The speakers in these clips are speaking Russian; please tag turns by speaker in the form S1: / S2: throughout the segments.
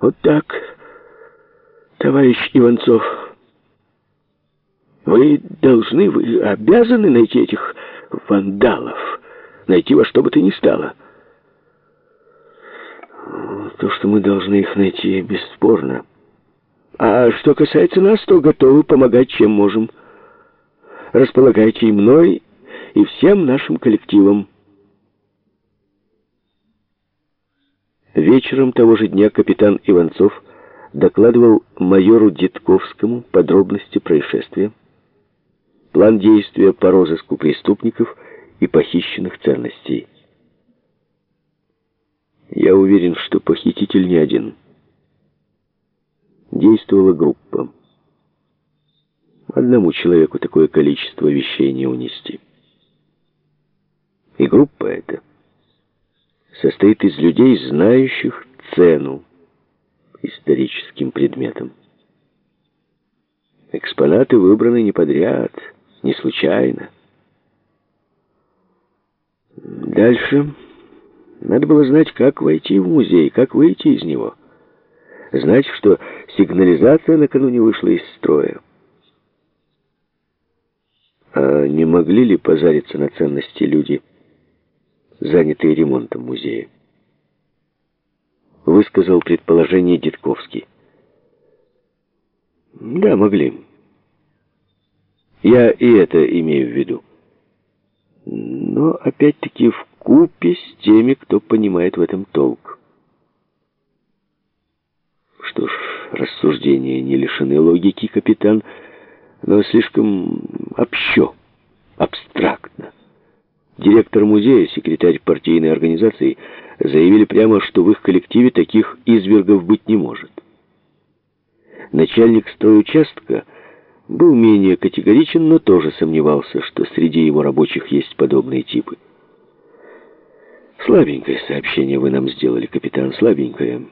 S1: Вот так, товарищ Иванцов. Вы должны, вы обязаны найти этих вандалов. Найти во что бы то ни стало. То, что мы должны их найти, бесспорно. А что касается нас, то готовы помогать, чем можем. Располагайте и мной, и всем нашим коллективом. Вечером того же дня капитан Иванцов докладывал майору Дитковскому подробности происшествия, план действия по розыску преступников и похищенных ценностей. Я уверен, что похититель не один. Действовала группа. Одному человеку такое количество вещей не унести. И группа эта состоит из людей, знающих цену историческим предметам. Экспонаты выбраны не подряд, не случайно. Дальше надо было знать, как войти в музей, как выйти из него. Знать, что сигнализация накануне вышла из строя. А не могли ли позариться на ценности люди, занятые ремонтом музея? Высказал предположение Дедковский. Да, могли. Я и это имею в виду. Но опять-таки в купе с теми, кто понимает в этом толк. Что ж, рассуждения не лишены логики, капитан, но слишком общо, абстрактно. Директор музея, секретарь партийной организации заявили прямо, что в их коллективе таких извергов быть не может. Начальник стройучастка был менее категоричен, но тоже сомневался, что среди его рабочих есть подобные типы. Слабенькое сообщение вы нам сделали, капитан, слабенькое.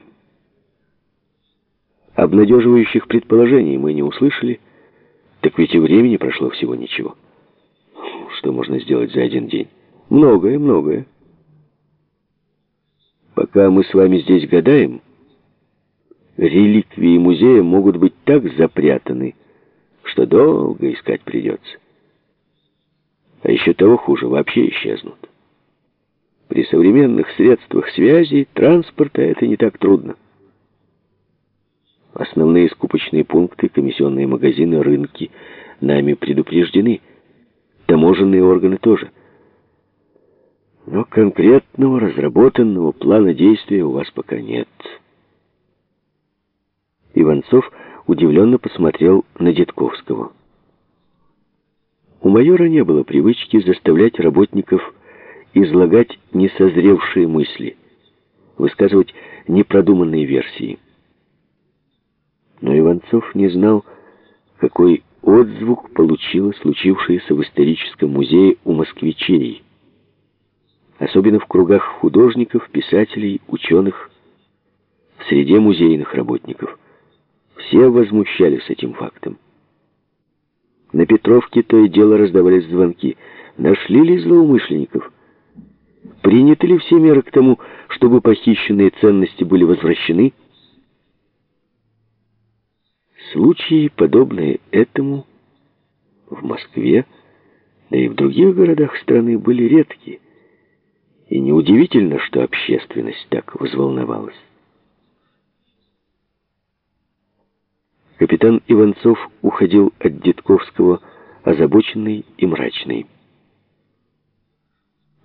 S1: Обнадеживающих предположений мы не услышали, так ведь и времени прошло всего ничего. Что можно сделать за один день? Многое, многое. Пока мы с вами здесь гадаем, реликвии музея могут быть так запрятаны, что долго искать придется. А еще того хуже, вообще исчезнут. При современных средствах связи, транспорта это не так трудно. Основные скупочные пункты, комиссионные магазины, рынки нами предупреждены. Таможенные органы тоже. Но конкретного разработанного плана действия у вас пока нет. Иванцов удивленно посмотрел на Дедковского. У майора не было привычки заставлять работников излагать несозревшие мысли, высказывать непродуманные версии. Но Иванцов не знал, какой отзвук получило случившееся в историческом музее у москвичей, особенно в кругах художников, писателей, ученых, в среде музейных работников. Все возмущались этим фактом. На Петровке то и дело раздавались звонки. Нашли ли злоумышленников? Приняты ли все меры к тому, чтобы похищенные ценности были возвращены? Случаи, подобные этому, в Москве, да и в других городах страны были редки. И неудивительно, что общественность так взволновалась. Капитан Иванцов уходил от Дедковского, озабоченный и мрачный.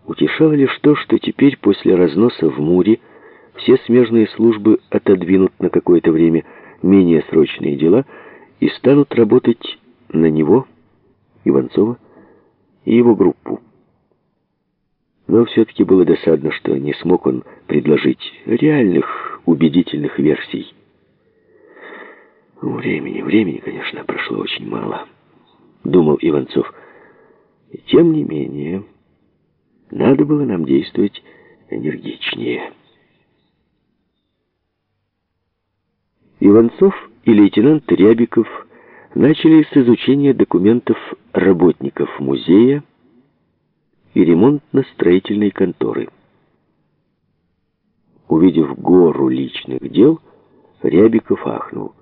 S1: Утешало лишь то, что теперь, после разноса в Муре, все смежные службы отодвинут на какое-то время менее срочные дела и станут работать на него, Иванцова, и его группу. Но все-таки было досадно, что не смог он предложить реальных, убедительных версий. Времени, времени, конечно, прошло очень мало, думал Иванцов. И тем не менее... Надо было нам действовать энергичнее. Иванцов и лейтенант Рябиков начали с изучения документов работников музея и ремонтно-строительной конторы. Увидев гору личных дел, Рябиков ахнул.